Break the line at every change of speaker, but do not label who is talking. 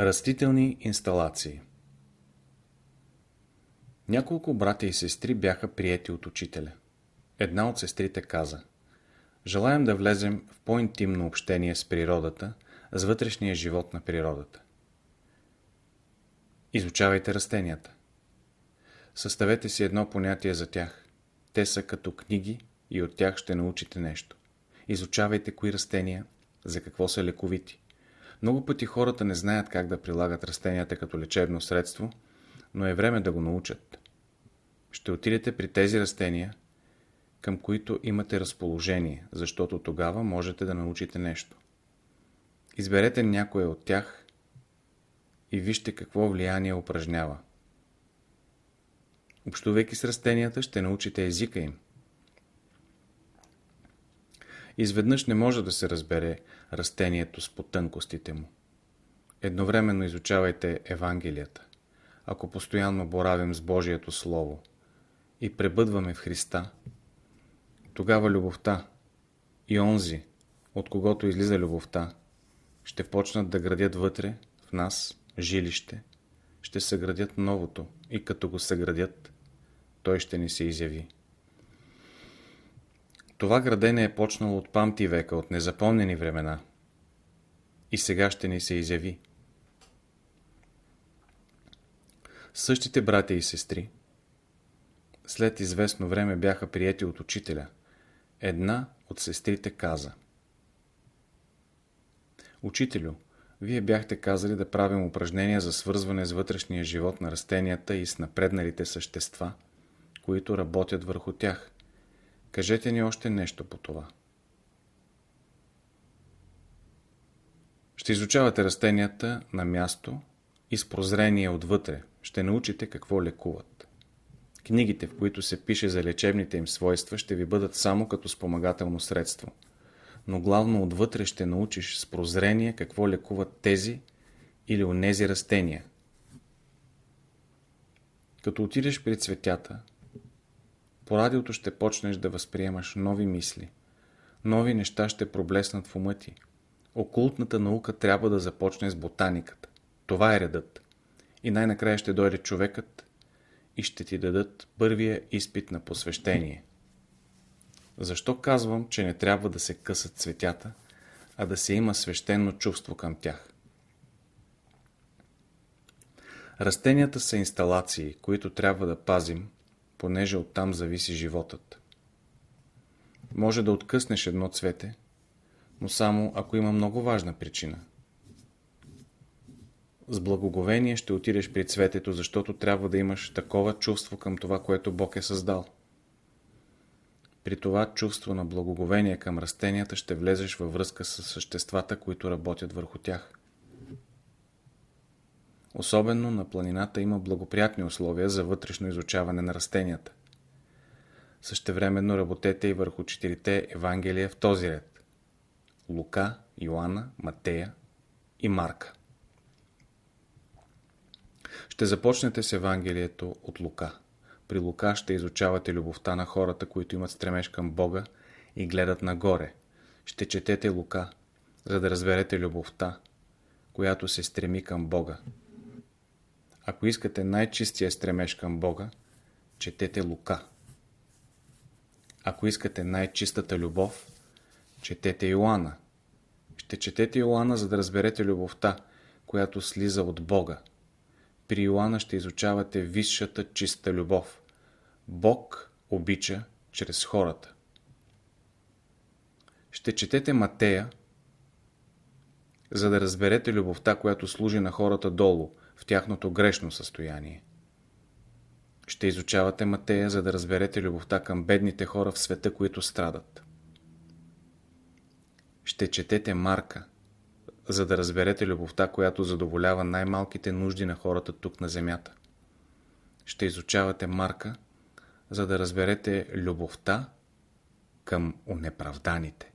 Растителни инсталации Няколко братя и сестри бяха приети от учителя. Една от сестрите каза Желаем да влезем в по-интимно общение с природата, с вътрешния живот на природата. Изучавайте растенията. Съставете си едно понятие за тях. Те са като книги и от тях ще научите нещо. Изучавайте кои растения, за какво са лековити. Много пъти хората не знаят как да прилагат растенията като лечебно средство, но е време да го научат. Ще отидете при тези растения, към които имате разположение, защото тогава можете да научите нещо. Изберете някое от тях и вижте какво влияние упражнява. Общувайки с растенията, ще научите езика им. Изведнъж не може да се разбере растението с потънкостите му. Едновременно изучавайте Евангелията. Ако постоянно боравим с Божието Слово и пребъдваме в Христа, тогава любовта и онзи, от когото излиза любовта, ще почнат да градят вътре, в нас, жилище, ще съградят новото и като го съградят, той ще ни се изяви. Това градене е почнало от памти века, от незапомнени времена. И сега ще ни се изяви. Същите братя и сестри след известно време бяха приети от учителя. Една от сестрите каза Учителю, вие бяхте казали да правим упражнения за свързване с вътрешния живот на растенията и с напредналите същества, които работят върху тях. Кажете ни още нещо по това. Ще изучавате растенията на място и с прозрение отвътре. Ще научите какво лекуват. Книгите, в които се пише за лечебните им свойства, ще ви бъдат само като спомагателно средство. Но главно отвътре ще научиш с прозрение какво лекуват тези или онези растения. Като отидеш при цветята, по радиото ще почнеш да възприемаш нови мисли. Нови неща ще проблеснат в ума ти. Окултната наука трябва да започне с ботаниката. Това е редът. И най-накрая ще дойде човекът и ще ти дадат първия изпит на посвещение. Защо казвам, че не трябва да се късат цветята, а да се има свещено чувство към тях? Растенията са инсталации, които трябва да пазим, понеже оттам зависи животът. Може да откъснеш едно цвете, но само ако има много важна причина. С благоговение ще отидеш при цветето, защото трябва да имаш такова чувство към това, което Бог е създал. При това чувство на благоговение към растенията ще влезеш във връзка с съществата, които работят върху тях. Особено на планината има благоприятни условия за вътрешно изучаване на растенията. Същевременно работете и върху четирите Евангелия в този ред. Лука, Йоанна, Матея и Марка. Ще започнете с Евангелието от Лука. При Лука ще изучавате любовта на хората, които имат стремеж към Бога и гледат нагоре. Ще четете Лука, за да разберете любовта, която се стреми към Бога. Ако искате най-чистия стремеж към Бога, четете Лука. Ако искате най-чистата любов, четете Йоанна. Ще четете Йоанна, за да разберете любовта, която слиза от Бога. При Йоанна ще изучавате висшата чиста любов. Бог обича чрез хората. Ще четете Матея, за да разберете любовта, която служи на хората долу, в тяхното грешно състояние. Ще изучавате Матея, за да разберете любовта към бедните хора в света, които страдат. Ще четете Марка, за да разберете любовта, която задоволява най-малките нужди на хората тук на земята. Ще изучавате Марка, за да разберете любовта към унеправданите.